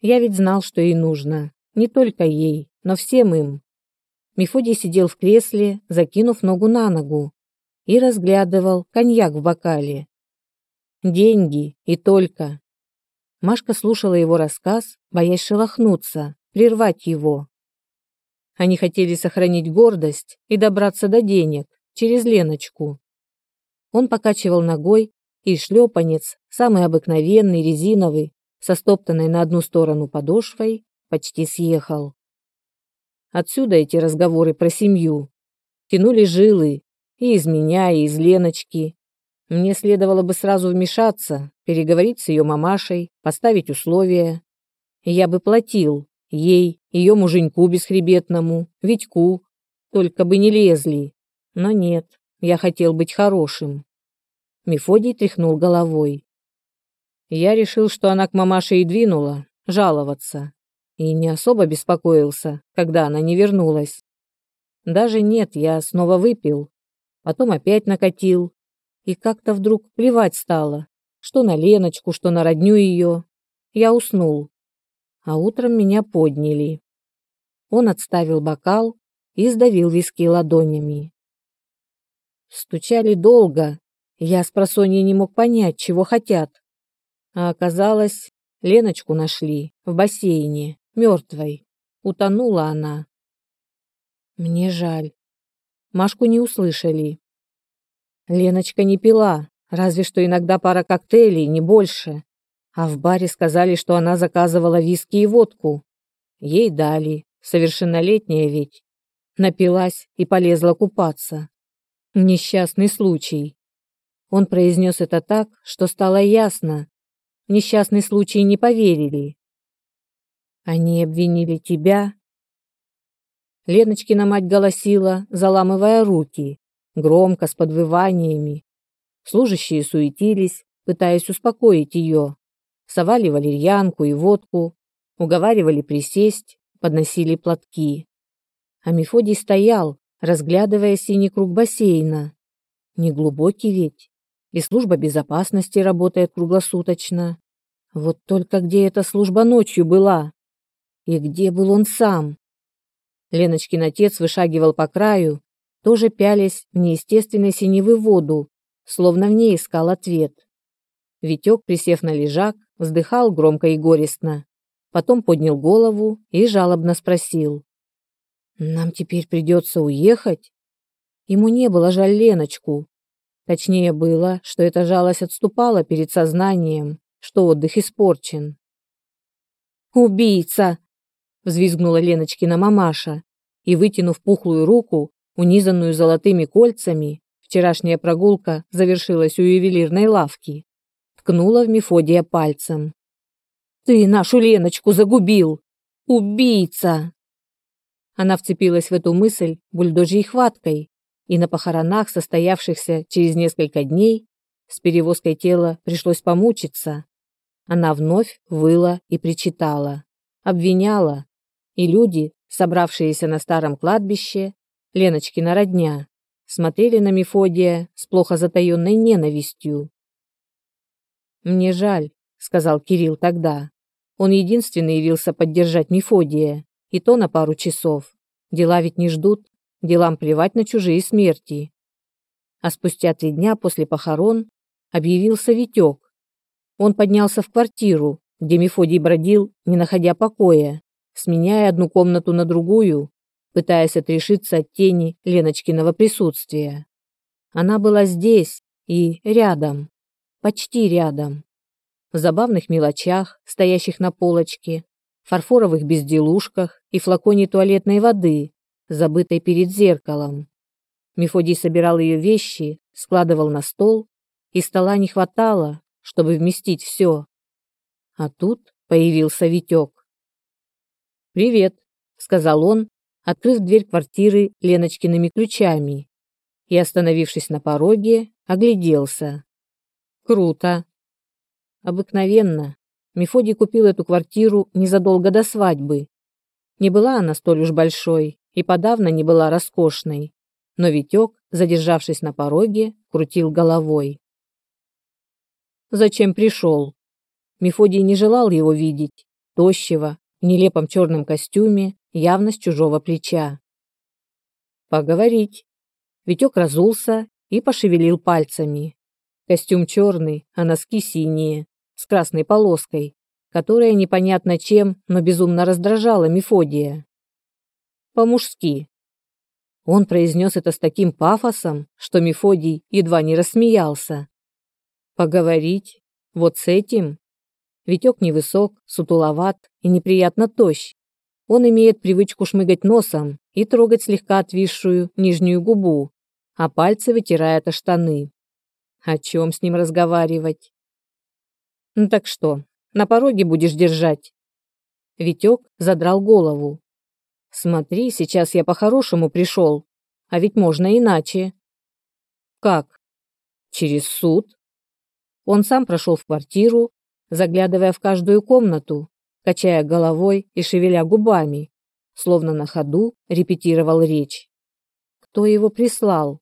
Я ведь знал, что ей нужно. Не только ей, но всем им. Мефодий сидел в кресле, закинув ногу на ногу, и разглядывал коньяк в бокале. Деньги и только. Машка слушала его рассказ, боясь шелохнуться, прервать его. Они хотели сохранить гордость и добраться до денег через Леночку. Он покачивал ногой, и шлепанец, самый обыкновенный, резиновый, со стоптанной на одну сторону подошвой, почти съехал. Отсюда эти разговоры про семью. Тянули жилы, и из меня, и из Леночки. Мне следовало бы сразу вмешаться, переговорить с ее мамашей, поставить условия. Я бы платил ей, ее муженьку бесхребетному, Витьку, только бы не лезли. Но нет, я хотел быть хорошим. Мефодий тряхнул головой. Я решил, что она к мамаше и двинула, жаловаться. И не особо беспокоился, когда она не вернулась. Даже нет, я снова выпил. Потом опять накатил. И как-то вдруг плевать стало. Что на Леночку, что на родню ее. Я уснул. А утром меня подняли. Он отставил бокал и сдавил виски ладонями. Стучали долго. Я с просонья не мог понять, чего хотят. А оказалось, Леночку нашли в бассейне, мертвой. Утонула она. Мне жаль. Машку не услышали. Леночка не пила, разве что иногда пара коктейлей, не больше. А в баре сказали, что она заказывала виски и водку. Ей дали, совершеннолетняя ведь. Напилась и полезла купаться. Несчастный случай. Он произнес это так, что стало ясно, несчастный случай не поверили. Они обвинили тебя. Леночкина мать голосила, заламывая руки, громко, с подвываниями. Служащие суетились, пытаясь успокоить ее. Совали валерьянку и водку, уговаривали присесть, подносили платки. А Мефодий стоял, разглядывая синий круг бассейна. Неглубокий ведь и служба безопасности работает круглосуточно. Вот только где эта служба ночью была? И где был он сам? Леночкин отец вышагивал по краю, тоже пялясь в неестественной синевы воду, словно в ней искал ответ. Витек, присев на лежак, вздыхал громко и горестно. Потом поднял голову и жалобно спросил. «Нам теперь придется уехать?» Ему не было жаль Леночку, Точнее было, что эта жалость отступала перед сознанием, что отдых испорчен. «Убийца!» — взвизгнула Леночкина мамаша и, вытянув пухлую руку, унизанную золотыми кольцами, вчерашняя прогулка завершилась у ювелирной лавки, ткнула в Мефодия пальцем. «Ты нашу Леночку загубил! Убийца!» Она вцепилась в эту мысль бульдожьей хваткой, и на похоронах, состоявшихся через несколько дней, с перевозкой тела пришлось помучиться. Она вновь выла и причитала, обвиняла, и люди, собравшиеся на старом кладбище, Леночкина родня, смотрели на Мефодия с плохо затаенной ненавистью. «Мне жаль», — сказал Кирилл тогда. Он единственный явился поддержать Мефодия, и то на пару часов. Дела ведь не ждут. Делам плевать на чужие смерти. А спустя три дня после похорон объявился Витек. Он поднялся в квартиру, где Мефодий бродил, не находя покоя, сменяя одну комнату на другую, пытаясь отрешиться от тени Леночкиного присутствия. Она была здесь и рядом, почти рядом. В забавных мелочах, стоящих на полочке, фарфоровых безделушках и флаконе туалетной воды, забытой перед зеркалом. Мефодий собирал ее вещи, складывал на стол, и стола не хватало, чтобы вместить все. А тут появился Витек. «Привет», — сказал он, открыв дверь квартиры Леночкиными ключами и, остановившись на пороге, огляделся. «Круто!» Обыкновенно. Мефодий купил эту квартиру незадолго до свадьбы. Не была она столь уж большой, и подавно не была роскошной, но Витек, задержавшись на пороге, крутил головой. «Зачем пришел?» Мефодий не желал его видеть, тощего, в нелепом черном костюме, явно с чужого плеча. Поговорить. Витек разулся и пошевелил пальцами. Костюм черный, а носки синие, с красной полоской, которая непонятно чем, но безумно раздражала Мефодия. По-мужски. Он произнес это с таким пафосом, что Мефодий едва не рассмеялся. Поговорить? Вот с этим? Витек невысок, сутуловат и неприятно тощ. Он имеет привычку шмыгать носом и трогать слегка отвисшую нижнюю губу, а пальцы вытирает о штаны. О чем с ним разговаривать? Ну так что, на пороге будешь держать? Витек задрал голову. Смотри, сейчас я по-хорошему пришел, а ведь можно иначе. Как? Через суд? Он сам прошел в квартиру, заглядывая в каждую комнату, качая головой и шевеля губами, словно на ходу репетировал речь. Кто его прислал?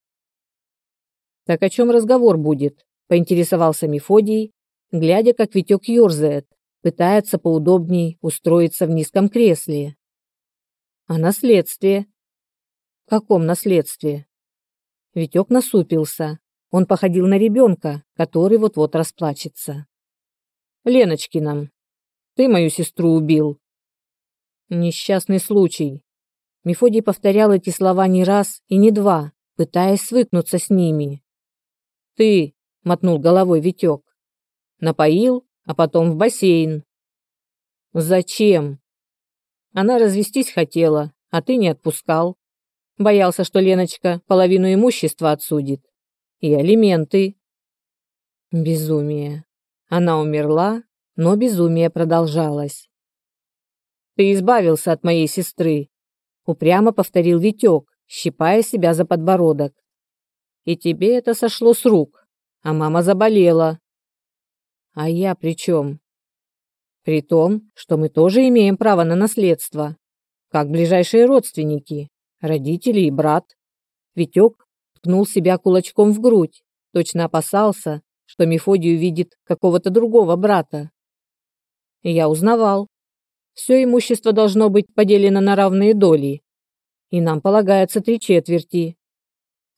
«Так о чем разговор будет?» – поинтересовался Мефодий, глядя, как Витек ерзает, пытается поудобней устроиться в низком кресле. «О наследстве». «Каком наследстве?» Витек насупился. Он походил на ребенка, который вот-вот расплачется. «Леночкином. Ты мою сестру убил». «Несчастный случай». Мефодий повторял эти слова не раз и не два, пытаясь свыкнуться с ними. Ты, мотнул головой Витек. Напоил, а потом в бассейн. Зачем? Она развестись хотела, а ты не отпускал. Боялся, что Леночка половину имущества отсудит. И алименты. Безумие. Она умерла, но безумие продолжалось. Ты избавился от моей сестры, упрямо повторил Витек, щипая себя за подбородок и тебе это сошло с рук, а мама заболела. А я при чем? При том, что мы тоже имеем право на наследство, как ближайшие родственники, родители и брат. Витек ткнул себя кулачком в грудь, точно опасался, что Мефодий увидит какого-то другого брата. Я узнавал. Все имущество должно быть поделено на равные доли, и нам полагается три четверти.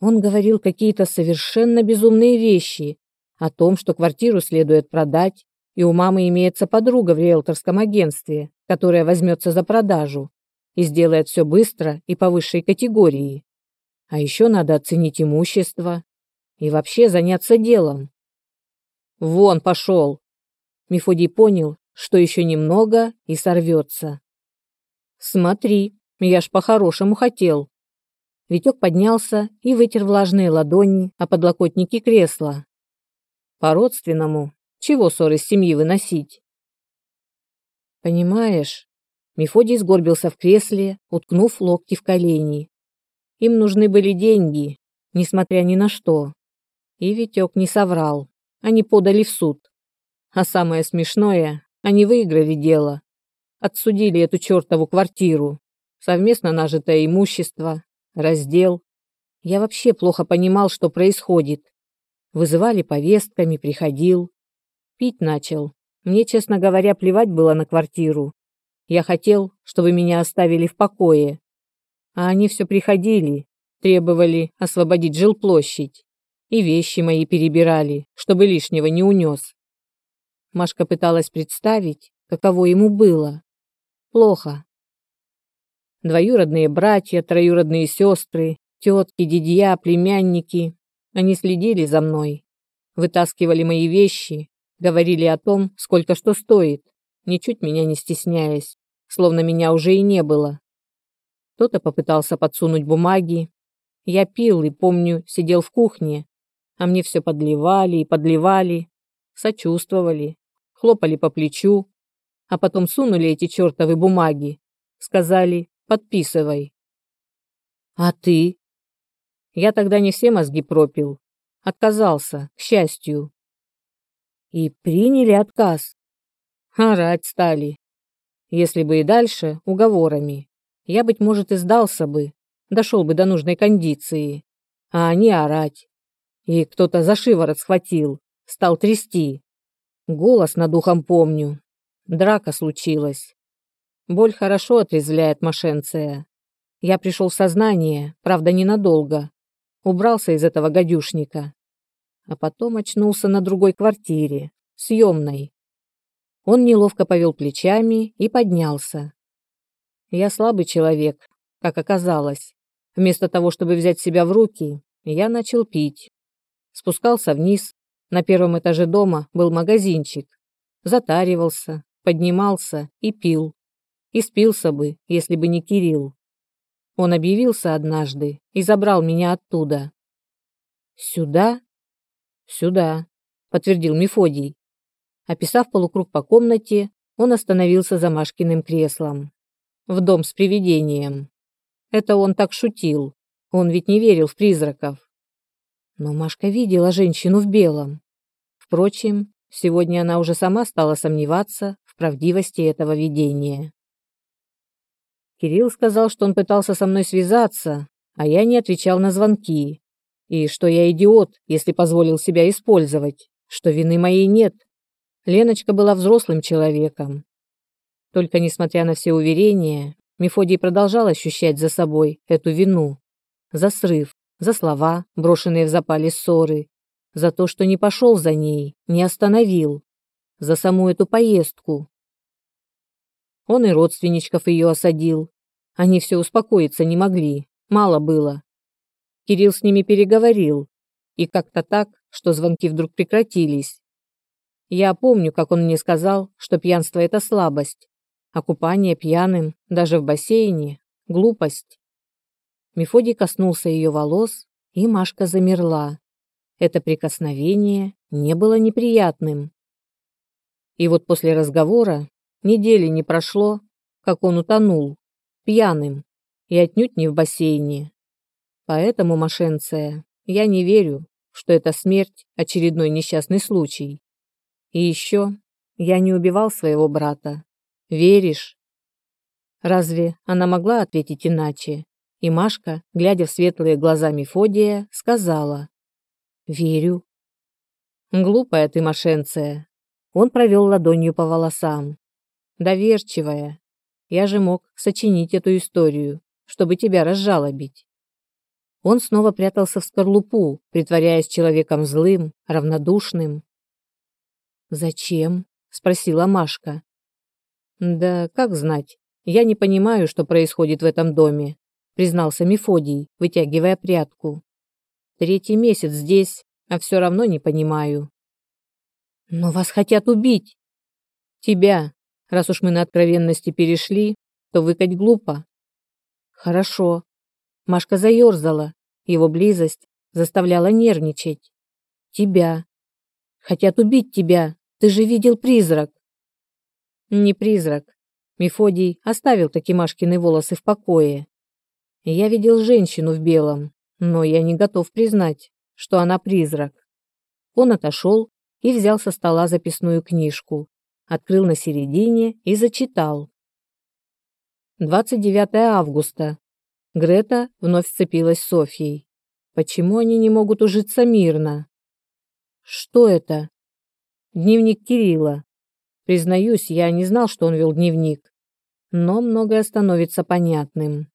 Он говорил какие-то совершенно безумные вещи о том, что квартиру следует продать, и у мамы имеется подруга в риэлторском агентстве, которая возьмется за продажу и сделает все быстро и по высшей категории. А еще надо оценить имущество и вообще заняться делом. Вон пошел. Мефодий понял, что еще немного и сорвется. Смотри, я ж по-хорошему хотел. Витек поднялся и вытер влажные ладони о подлокотники кресла. По-родственному. Чего ссоры с семьи выносить? Понимаешь, Мефодий сгорбился в кресле, уткнув локти в колени. Им нужны были деньги, несмотря ни на что. И Витек не соврал. Они подали в суд. А самое смешное, они выиграли дело. Отсудили эту чертову квартиру, совместно нажитое имущество, раздел. Я вообще плохо понимал, что происходит. Вызывали повестками, приходил. Пить начал. Мне, честно говоря, плевать было на квартиру. Я хотел, чтобы меня оставили в покое. А они все приходили, требовали освободить жилплощадь. И вещи мои перебирали, чтобы лишнего не унес. Машка пыталась представить, каково ему было. Плохо, Двоюродные братья, троюродные сестры, тетки, дядья, племянники. Они следили за мной, вытаскивали мои вещи, говорили о том, сколько что стоит, ничуть меня не стесняясь, словно меня уже и не было. Кто-то попытался подсунуть бумаги. Я пил и, помню, сидел в кухне, а мне все подливали и подливали, сочувствовали, хлопали по плечу, а потом сунули эти чертовы бумаги, сказали, Подписывай. А ты? Я тогда не все мозги пропил. Отказался, к счастью. И приняли отказ. Орать стали. Если бы и дальше, уговорами. Я, быть может, и сдался бы, дошел бы до нужной кондиции. А они орать. И кто-то за шиворот схватил, стал трясти. Голос над ухом помню. Драка случилась. Боль хорошо отрезвляет Машенция. Я пришел в сознание, правда, ненадолго. Убрался из этого гадюшника. А потом очнулся на другой квартире, съемной. Он неловко повел плечами и поднялся. Я слабый человек, как оказалось. Вместо того, чтобы взять себя в руки, я начал пить. Спускался вниз. На первом этаже дома был магазинчик. Затаривался, поднимался и пил. И спился бы, если бы не Кирилл. Он объявился однажды и забрал меня оттуда. «Сюда?» «Сюда», — подтвердил Мефодий. Описав полукруг по комнате, он остановился за Машкиным креслом. В дом с привидением. Это он так шутил. Он ведь не верил в призраков. Но Машка видела женщину в белом. Впрочем, сегодня она уже сама стала сомневаться в правдивости этого видения. Кирилл сказал, что он пытался со мной связаться, а я не отвечал на звонки, и что я идиот, если позволил себя использовать, что вины моей нет. Леночка была взрослым человеком. Только несмотря на все уверения, Мефодий продолжал ощущать за собой эту вину. За срыв, за слова, брошенные в запале ссоры, за то, что не пошел за ней, не остановил, за саму эту поездку, он и родственничков ее осадил. Они все успокоиться не могли, мало было. Кирилл с ними переговорил, и как-то так, что звонки вдруг прекратились. Я помню, как он мне сказал, что пьянство – это слабость, а купание пьяным, даже в бассейне – глупость. Мефодий коснулся ее волос, и Машка замерла. Это прикосновение не было неприятным. И вот после разговора Недели не прошло, как он утонул, пьяным, и отнюдь не в бассейне. Поэтому, Машенция, я не верю, что это смерть – очередной несчастный случай. И еще я не убивал своего брата. Веришь? Разве она могла ответить иначе? И Машка, глядя в светлые глаза Мефодия, сказала «Верю». Глупая ты, Машенция. Он провел ладонью по волосам доверчивая. Я же мог сочинить эту историю, чтобы тебя разжалобить. Он снова прятался в скорлупу, притворяясь человеком злым, равнодушным. «Зачем?» — спросила Машка. «Да как знать. Я не понимаю, что происходит в этом доме», — признался Мефодий, вытягивая прядку. «Третий месяц здесь, а все равно не понимаю». «Но вас хотят убить!» «Тебя, Раз уж мы на откровенности перешли, то выкать глупо. Хорошо. Машка заерзала. Его близость заставляла нервничать. Тебя. Хотят убить тебя. Ты же видел призрак. Не призрак. Мефодий оставил таки Машкины волосы в покое. Я видел женщину в белом, но я не готов признать, что она призрак. Он отошел и взял со стола записную книжку открыл на середине и зачитал. 29 августа. Грета вновь сцепилась с Софьей. Почему они не могут ужиться мирно? Что это? Дневник Кирилла. Признаюсь, я не знал, что он вел дневник. Но многое становится понятным.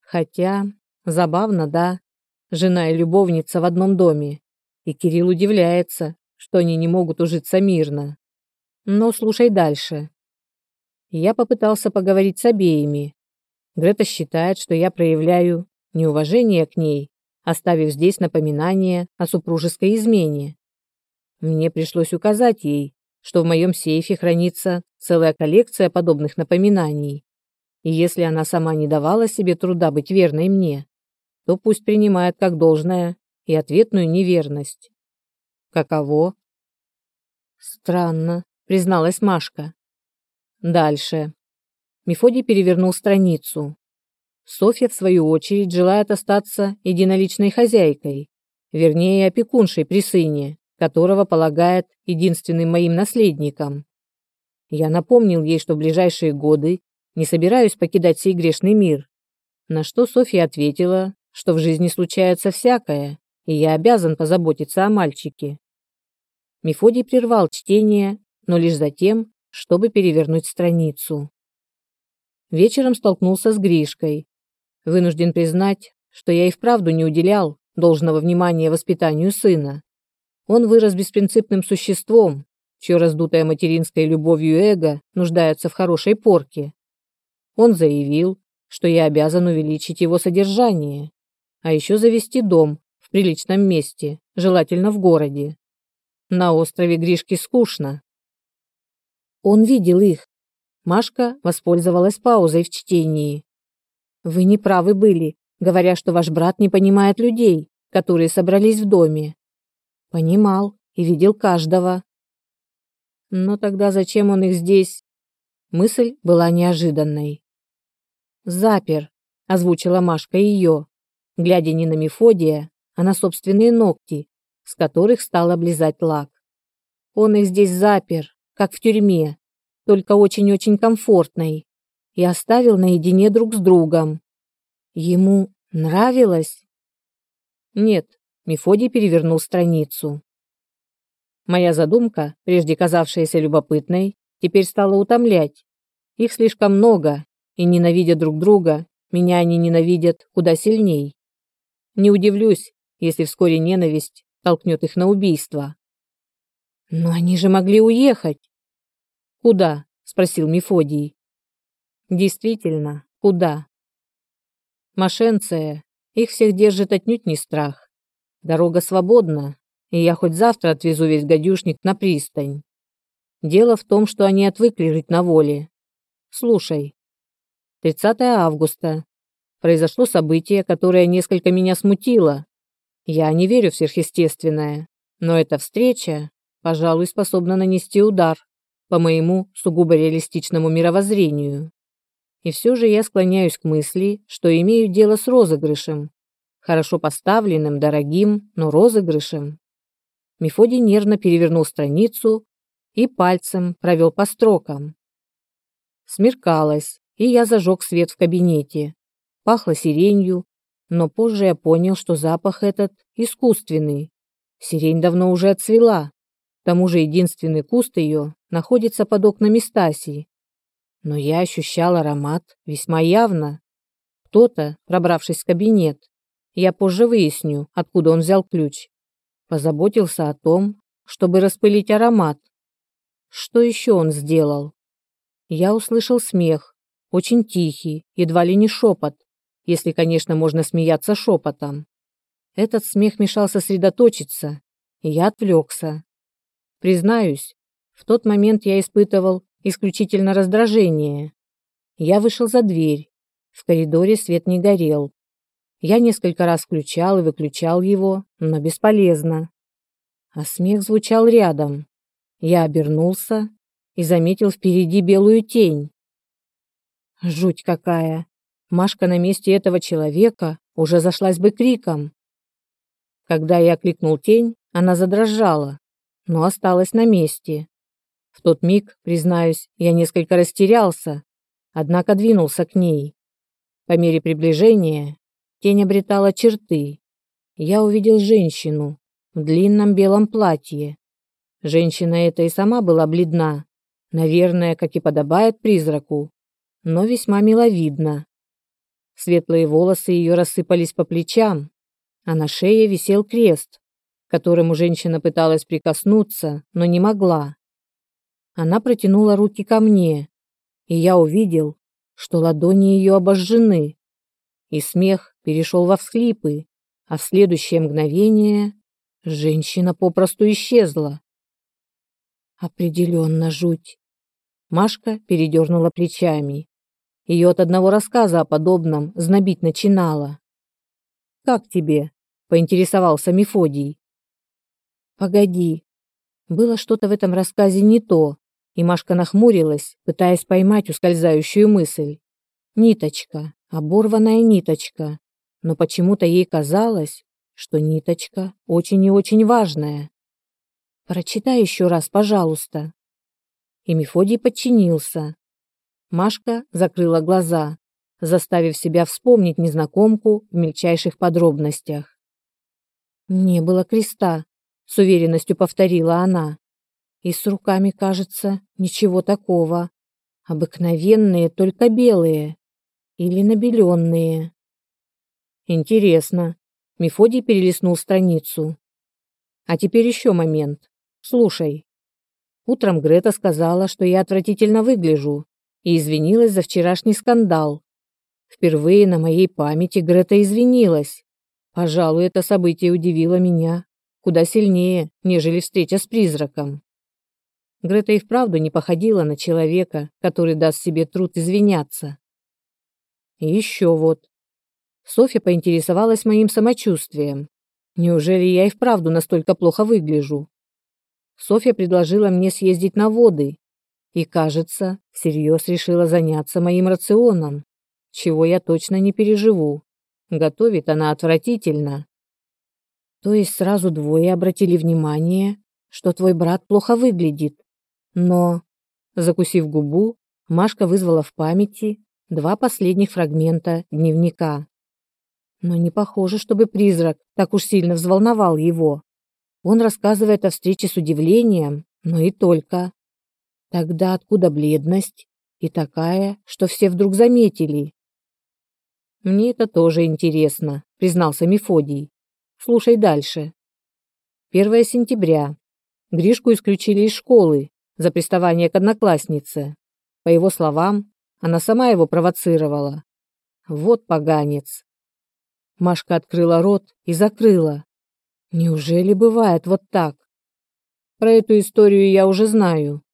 Хотя, забавно, да, жена и любовница в одном доме. И Кирилл удивляется, что они не могут ужиться мирно. Но слушай дальше. Я попытался поговорить с обеими. Грета считает, что я проявляю неуважение к ней, оставив здесь напоминание о супружеской измене. Мне пришлось указать ей, что в моем сейфе хранится целая коллекция подобных напоминаний. И если она сама не давала себе труда быть верной мне, то пусть принимает как должное и ответную неверность. Каково? Странно, призналась Машка. Дальше. Мефодий перевернул страницу. Софья, в свою очередь, желает остаться единоличной хозяйкой, вернее, опекуншей при сыне, которого полагает единственным моим наследником. Я напомнил ей, что в ближайшие годы не собираюсь покидать сей грешный мир, на что Софья ответила, что в жизни случается всякое, и я обязан позаботиться о мальчике. Мефодий прервал чтение но лишь за тем, чтобы перевернуть страницу. Вечером столкнулся с Гришкой. Вынужден признать, что я и вправду не уделял должного внимания воспитанию сына. Он вырос беспринципным существом, чье раздутое материнской любовью эго нуждается в хорошей порке. Он заявил, что я обязан увеличить его содержание, а еще завести дом в приличном месте, желательно в городе. На острове Гришке скучно. Он видел их. Машка воспользовалась паузой в чтении. Вы не правы были, говоря, что ваш брат не понимает людей, которые собрались в доме. Понимал и видел каждого. Но тогда зачем он их здесь? Мысль была неожиданной. Запер, озвучила Машка ее, глядя не на Мефодия, а на собственные ногти, с которых стал облизать лак. Он их здесь запер, как в тюрьме, только очень-очень комфортной, и оставил наедине друг с другом. Ему нравилось? Нет, Мефодий перевернул страницу. Моя задумка, прежде казавшаяся любопытной, теперь стала утомлять. Их слишком много, и ненавидя друг друга, меня они ненавидят куда сильней. Не удивлюсь, если вскоре ненависть толкнет их на убийство. Но они же могли уехать. Куда? спросил Мефодий. Действительно, куда? Машенция, их всех держит отнюдь не страх. Дорога свободна, и я хоть завтра отвезу весь гадюшник на пристань. Дело в том, что они отвыкли жить на воле. Слушай. 30 августа. Произошло событие, которое несколько меня смутило. Я не верю в сверхъестественное, но эта встреча, пожалуй, способна нанести удар по моему сугубо реалистичному мировоззрению. И все же я склоняюсь к мысли, что имею дело с розыгрышем, хорошо поставленным, дорогим, но розыгрышем. Мефодий нервно перевернул страницу и пальцем провел по строкам. Смеркалось, и я зажег свет в кабинете. Пахло сиренью, но позже я понял, что запах этот искусственный. Сирень давно уже отцвела. Тому же единственный куст ее находится под окнами Стасии. Но я ощущал аромат весьма явно. Кто-то, пробравшись в кабинет, я позже выясню, откуда он взял ключ. Позаботился о том, чтобы распылить аромат. Что еще он сделал? Я услышал смех, очень тихий, едва ли не шепот, если, конечно, можно смеяться шепотом. Этот смех мешал сосредоточиться, и я отвлекся. Признаюсь, в тот момент я испытывал исключительно раздражение. Я вышел за дверь. В коридоре свет не горел. Я несколько раз включал и выключал его, но бесполезно. А смех звучал рядом. Я обернулся и заметил впереди белую тень. Жуть какая! Машка на месте этого человека уже зашлась бы криком. Когда я кликнул тень, она задрожала, но осталась на месте. В тот миг, признаюсь, я несколько растерялся, однако двинулся к ней. По мере приближения Тень обретала черты. Я увидел женщину в длинном белом платье. Женщина эта и сама была бледна, наверное, как и подобает призраку, но весьма миловидна. Светлые волосы ее рассыпались по плечам, а на шее висел крест, которому женщина пыталась прикоснуться, но не могла. Она протянула руки ко мне, и я увидел, что ладони ее обожжены и смех перешел во всхлипы, а в следующее мгновение женщина попросту исчезла. Определенно жуть. Машка передернула плечами. Ее от одного рассказа о подобном знобить начинала. «Как тебе?» – поинтересовался Мефодий. «Погоди». Было что-то в этом рассказе не то, и Машка нахмурилась, пытаясь поймать ускользающую мысль. Ниточка. Оборванная ниточка, но почему-то ей казалось, что ниточка очень и очень важная. Прочитай еще раз, пожалуйста. И Мефодий подчинился. Машка закрыла глаза, заставив себя вспомнить незнакомку в мельчайших подробностях. Не было креста, с уверенностью повторила она. И с руками, кажется, ничего такого. Обыкновенные, только белые. Или набеленные. Интересно. Мефодий перелистнул страницу. А теперь еще момент. Слушай. Утром Грета сказала, что я отвратительно выгляжу, и извинилась за вчерашний скандал. Впервые на моей памяти Грета извинилась. Пожалуй, это событие удивило меня куда сильнее, нежели встреча с призраком. Грета и вправду не походила на человека, который даст себе труд извиняться. Еще вот. Софья поинтересовалась моим самочувствием. Неужели я и вправду настолько плохо выгляжу? Софья предложила мне съездить на воды и, кажется, всерьез решила заняться моим рационом, чего я точно не переживу. Готовит она отвратительно. То есть сразу двое обратили внимание, что твой брат плохо выглядит. Но, закусив губу, Машка вызвала в памяти два последних фрагмента дневника. Но не похоже, чтобы призрак так уж сильно взволновал его. Он рассказывает о встрече с удивлением, но и только. Тогда откуда бледность? И такая, что все вдруг заметили. Мне это тоже интересно, признался Мефодий. Слушай дальше. 1 сентября. Гришку исключили из школы за приставание к однокласснице. По его словам, она сама его провоцировала. Вот поганец. Машка открыла рот и закрыла. Неужели бывает вот так? Про эту историю я уже знаю.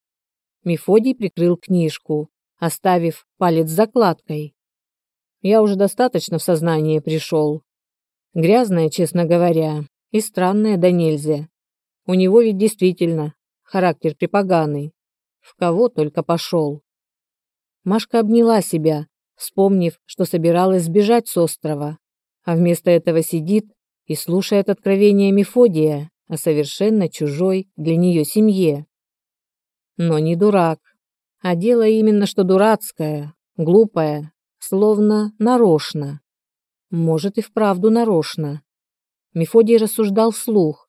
Мефодий прикрыл книжку, оставив палец закладкой. Я уже достаточно в сознание пришел, Грязная, честно говоря, и странная да нельзя. У него ведь действительно характер припоганый. В кого только пошел. Машка обняла себя, вспомнив, что собиралась сбежать с острова, а вместо этого сидит и слушает откровения Мефодия о совершенно чужой для нее семье. Но не дурак, а дело именно что дурацкое, глупое, словно нарочно. Может, и вправду нарочно. Мефодий рассуждал вслух,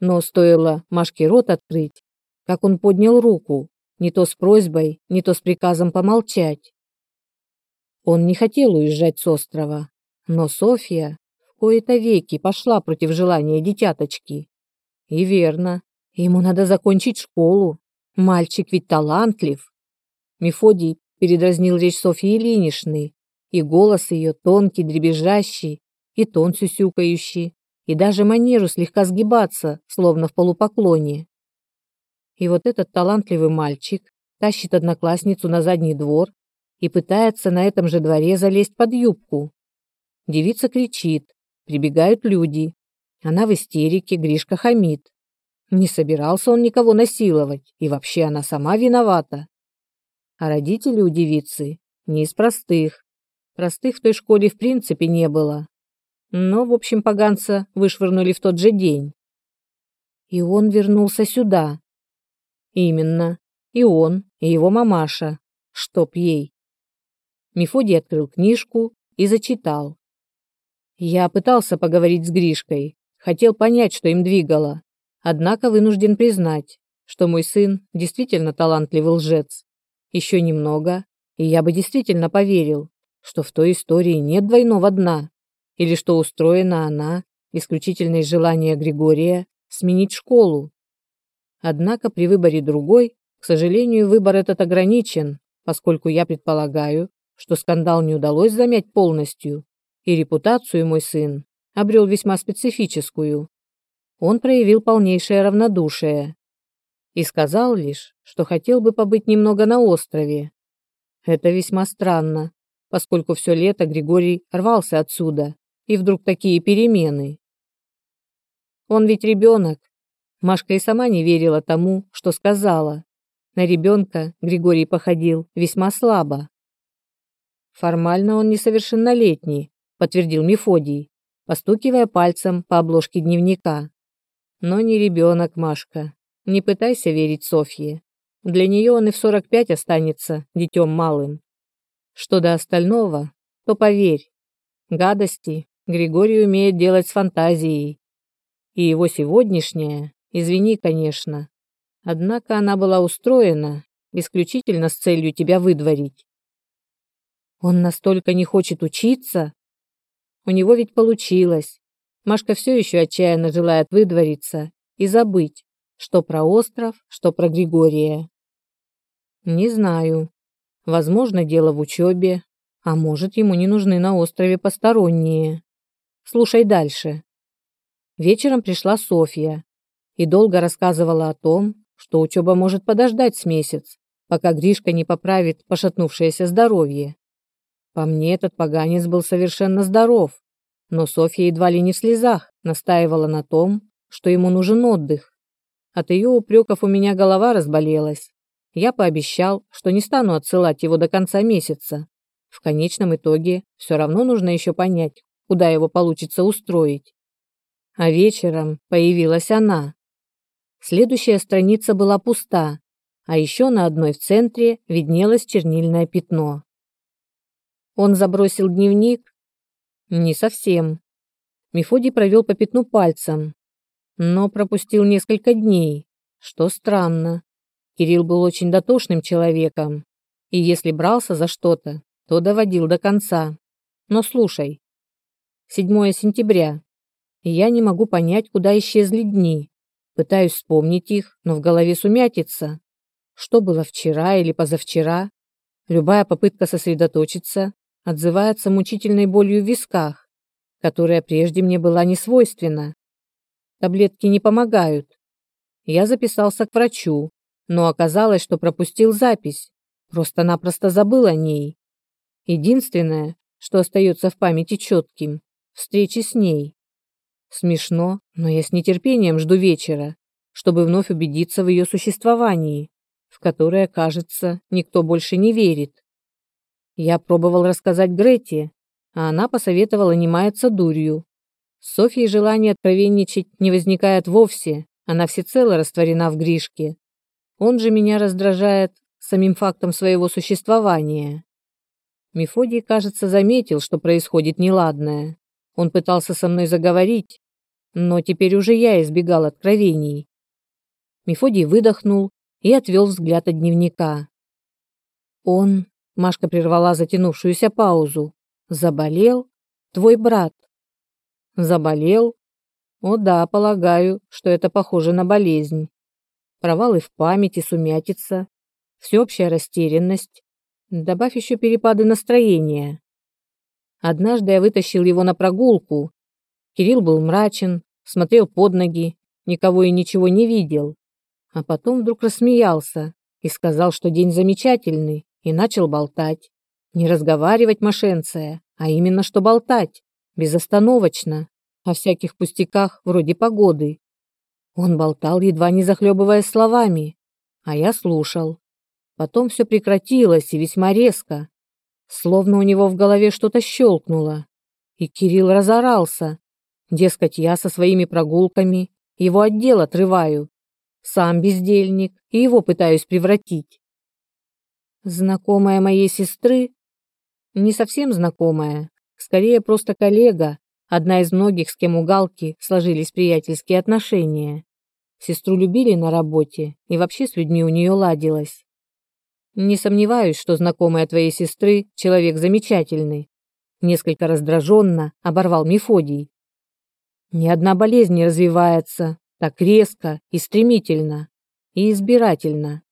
но стоило Машке рот открыть, как он поднял руку, не то с просьбой, не то с приказом помолчать. Он не хотел уезжать с острова, но Софья в кои-то веки пошла против желания дитяточки. И верно, ему надо закончить школу. Мальчик ведь талантлив. Мефодий передразнил речь Софьи Ильиничны, и голос ее тонкий, дребезжащий, и тон сюсюкающий, и даже манеру слегка сгибаться, словно в полупоклоне. И вот этот талантливый мальчик тащит одноклассницу на задний двор и пытается на этом же дворе залезть под юбку. Девица кричит, прибегают люди. Она в истерике, Гришка хамит. Не собирался он никого насиловать, и вообще она сама виновата. А родители у девицы не из простых. Простых в той школе в принципе не было. Но, в общем, поганца вышвырнули в тот же день. И он вернулся сюда. Именно. И он, и его мамаша. Чтоб ей. Мефодий открыл книжку и зачитал. Я пытался поговорить с Гришкой, хотел понять, что им двигало. Однако вынужден признать, что мой сын действительно талантливый лжец. Еще немного, и я бы действительно поверил, что в той истории нет двойного дна, или что устроена она исключительно из желания Григория сменить школу. Однако при выборе другой, к сожалению, выбор этот ограничен, поскольку я предполагаю, что скандал не удалось замять полностью, и репутацию мой сын обрел весьма специфическую. Он проявил полнейшее равнодушие и сказал лишь, что хотел бы побыть немного на острове. Это весьма странно, поскольку все лето Григорий рвался отсюда, и вдруг такие перемены. Он ведь ребенок. Машка и сама не верила тому, что сказала. На ребенка Григорий походил весьма слабо. Формально он несовершеннолетний, подтвердил Мефодий, постукивая пальцем по обложке дневника. Но не ребенок, Машка. Не пытайся верить Софье. Для нее он и в 45 останется детем малым. Что до остального, то поверь, гадости Григорий умеет делать с фантазией. И его сегодняшняя, извини, конечно, Однако она была устроена исключительно с целью тебя выдворить. Он настолько не хочет учиться? У него ведь получилось. Машка все еще отчаянно желает выдвориться и забыть, что про остров, что про Григория. Не знаю. Возможно, дело в учебе, а может, ему не нужны на острове посторонние. Слушай дальше. Вечером пришла Софья и долго рассказывала о том, что учеба может подождать с месяц, пока Гришка не поправит пошатнувшееся здоровье. По мне, этот поганец был совершенно здоров, но Софья едва ли не в слезах настаивала на том, что ему нужен отдых. От ее упреков у меня голова разболелась. Я пообещал, что не стану отсылать его до конца месяца. В конечном итоге все равно нужно еще понять, куда его получится устроить. А вечером появилась она. Следующая страница была пуста, а еще на одной в центре виднелось чернильное пятно. Он забросил дневник? Не совсем. Мефодий провел по пятну пальцем, но пропустил несколько дней, что странно. Кирилл был очень дотошным человеком, и если брался за что-то, то доводил до конца. Но слушай. 7 сентября. Я не могу понять, куда исчезли дни. Пытаюсь вспомнить их, но в голове сумятица. Что было вчера или позавчера? Любая попытка сосредоточиться отзывается мучительной болью в висках, которая прежде мне была не свойственна. Таблетки не помогают. Я записался к врачу, но оказалось, что пропустил запись, просто-напросто забыл о ней. Единственное, что остается в памяти четким – встречи с ней. Смешно, но я с нетерпением жду вечера, чтобы вновь убедиться в ее существовании, в которое, кажется, никто больше не верит. Я пробовал рассказать Грете, а она посоветовала не маяться дурью. С Софьей желание откровенничать не возникает вовсе, она всецело растворена в Гришке. Он же меня раздражает самим фактом своего существования. Мефодий, кажется, заметил, что происходит неладное. Он пытался со мной заговорить, но теперь уже я избегал откровений. Мефодий выдохнул и отвел взгляд от дневника. Он Машка прервала затянувшуюся паузу. Заболел? Твой брат? Заболел? О да, полагаю, что это похоже на болезнь. Провалы в памяти, сумятица, всеобщая растерянность. Добавь еще перепады настроения. Однажды я вытащил его на прогулку. Кирилл был мрачен, смотрел под ноги, никого и ничего не видел. А потом вдруг рассмеялся и сказал, что день замечательный, и начал болтать. Не разговаривать мошенция, а именно что болтать, безостановочно, о всяких пустяках вроде погоды. Он болтал, едва не захлебывая словами, а я слушал. Потом все прекратилось и весьма резко, словно у него в голове что-то щелкнуло. И Кирилл разорался. Дескать, я со своими прогулками его отдел отрываю. Сам бездельник, и его пытаюсь превратить. Знакомая моей сестры? Не совсем знакомая, скорее просто коллега, одна из многих, с кем у Галки сложились приятельские отношения. Сестру любили на работе, и вообще с людьми у нее ладилось. Не сомневаюсь, что знакомая твоей сестры человек замечательный. Несколько раздраженно оборвал Мефодий. Ни одна болезнь не развивается так резко и стремительно и избирательно.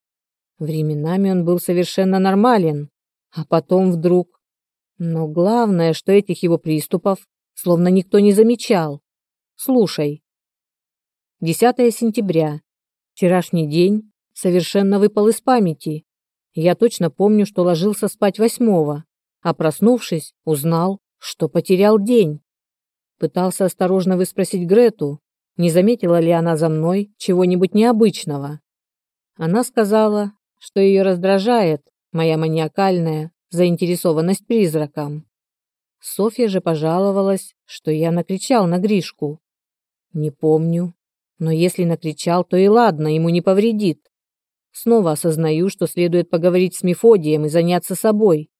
Временами он был совершенно нормален, а потом вдруг... Но главное, что этих его приступов словно никто не замечал. Слушай. 10 сентября. Вчерашний день совершенно выпал из памяти. Я точно помню, что ложился спать восьмого, а проснувшись, узнал, что потерял день. Пытался осторожно выспросить Грету, не заметила ли она за мной чего-нибудь необычного. Она сказала, что ее раздражает моя маниакальная заинтересованность призраком. Софья же пожаловалась, что я накричал на Гришку. Не помню, но если накричал, то и ладно, ему не повредит. Снова осознаю, что следует поговорить с Мефодием и заняться собой.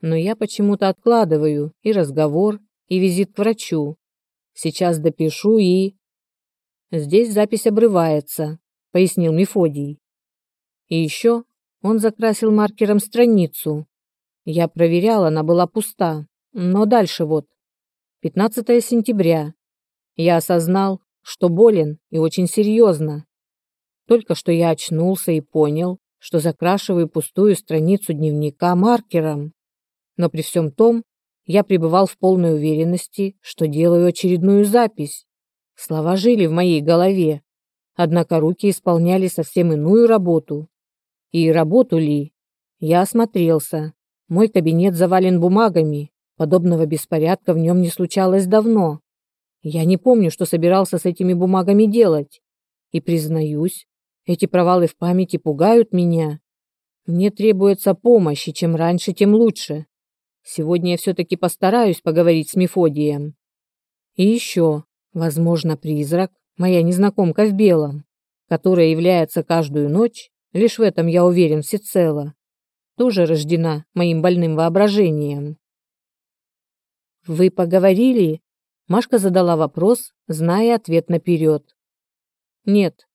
Но я почему-то откладываю и разговор, и визит к врачу. Сейчас допишу и... Здесь запись обрывается, пояснил Мефодий. И еще он закрасил маркером страницу. Я проверял, она была пуста. Но дальше вот. 15 сентября. Я осознал, что болен и очень серьезно. Только что я очнулся и понял, что закрашиваю пустую страницу дневника маркером. Но при всем том, я пребывал в полной уверенности, что делаю очередную запись. Слова жили в моей голове, однако руки исполняли совсем иную работу. И работу ли? Я осмотрелся. Мой кабинет завален бумагами, подобного беспорядка в нем не случалось давно. Я не помню, что собирался с этими бумагами делать. И признаюсь, эти провалы в памяти пугают меня. Мне требуется помощь, и чем раньше, тем лучше. Сегодня я все-таки постараюсь поговорить с Мефодием. И еще, возможно, призрак, моя незнакомка в белом, которая является каждую ночь, лишь в этом я уверен всецело, тоже рождена моим больным воображением. «Вы поговорили?» Машка задала вопрос, зная ответ наперед. «Нет».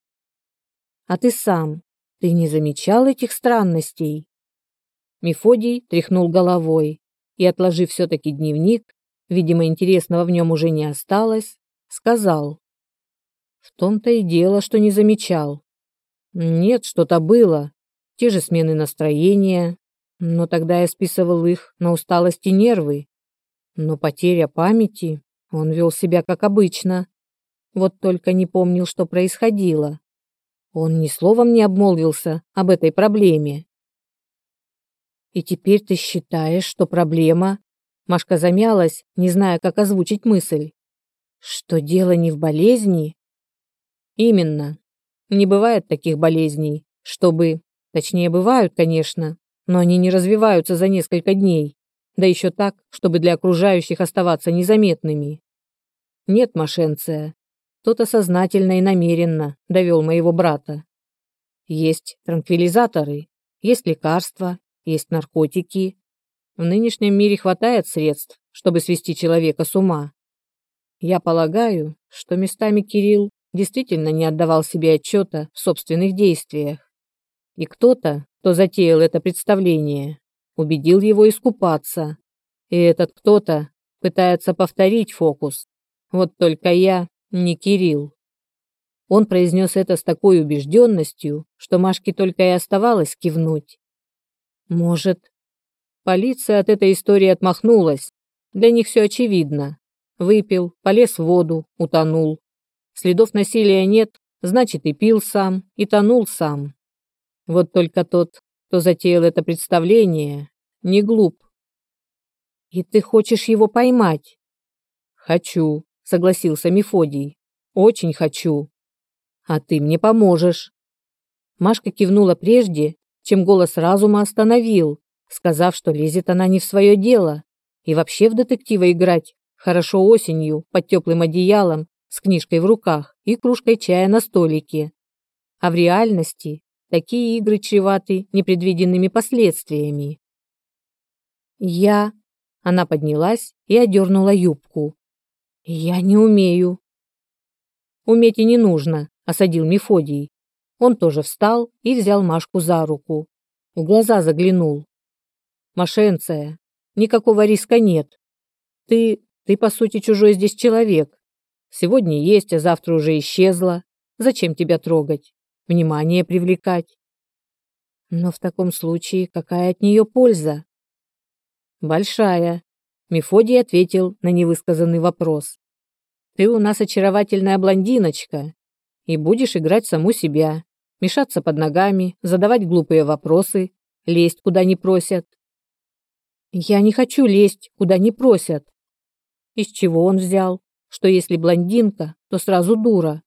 «А ты сам, ты не замечал этих странностей?» Мефодий тряхнул головой и, отложив все-таки дневник, видимо, интересного в нем уже не осталось, сказал. В том-то и дело, что не замечал. Нет, что-то было. Те же смены настроения, но тогда я списывал их на усталость и нервы. Но потеря памяти, он вел себя как обычно. Вот только не помнил, что происходило. Он ни словом не обмолвился об этой проблеме. И теперь ты считаешь, что проблема... Машка замялась, не зная, как озвучить мысль. Что дело не в болезни? Именно. Не бывает таких болезней, чтобы... Точнее, бывают, конечно, но они не развиваются за несколько дней, да еще так, чтобы для окружающих оставаться незаметными. Нет, Машенция, кто-то сознательно и намеренно довел моего брата. Есть транквилизаторы, есть лекарства, есть наркотики. В нынешнем мире хватает средств, чтобы свести человека с ума. Я полагаю, что местами Кирилл действительно не отдавал себе отчета в собственных действиях. И кто-то, кто затеял это представление, убедил его искупаться. И этот кто-то пытается повторить фокус. Вот только я не Кирилл. Он произнес это с такой убежденностью, что Машке только и оставалось кивнуть. Может, полиция от этой истории отмахнулась. Для них все очевидно. Выпил, полез в воду, утонул. Следов насилия нет, значит и пил сам, и тонул сам. Вот только тот, кто затеял это представление, не глуп. И ты хочешь его поймать? Хочу, согласился Мефодий. Очень хочу. А ты мне поможешь. Машка кивнула прежде, чем голос разума остановил, сказав, что лезет она не в свое дело. И вообще в детектива играть хорошо осенью под теплым одеялом с книжкой в руках и кружкой чая на столике. А в реальности такие игры чреваты непредвиденными последствиями. Я... Она поднялась и одернула юбку. Я не умею. Уметь и не нужно, осадил Мефодий. Он тоже встал и взял Машку за руку. В глаза заглянул. Машенция, никакого риска нет. Ты, ты по сути чужой здесь человек. Сегодня есть, а завтра уже исчезла. Зачем тебя трогать? Внимание привлекать? Но в таком случае какая от нее польза? Большая. Мефодий ответил на невысказанный вопрос. Ты у нас очаровательная блондиночка, и будешь играть саму себя, мешаться под ногами, задавать глупые вопросы, лезть куда не просят. Я не хочу лезть куда не просят. Из чего он взял, что если блондинка, то сразу дура?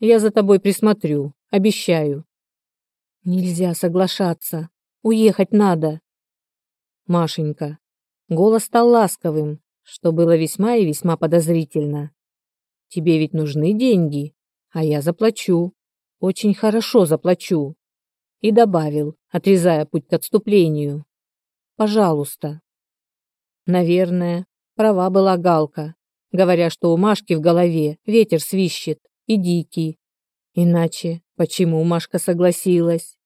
Я за тобой присмотрю, обещаю. Нельзя соглашаться. Уехать надо. Машенька. Голос стал ласковым, что было весьма и весьма подозрительно. Тебе ведь нужны деньги. А я заплачу. Очень хорошо заплачу. И добавил, отрезая путь к отступлению. Пожалуйста. Наверное, права была Галка, говоря, что у Машки в голове ветер свищет и дикий. Иначе почему Машка согласилась?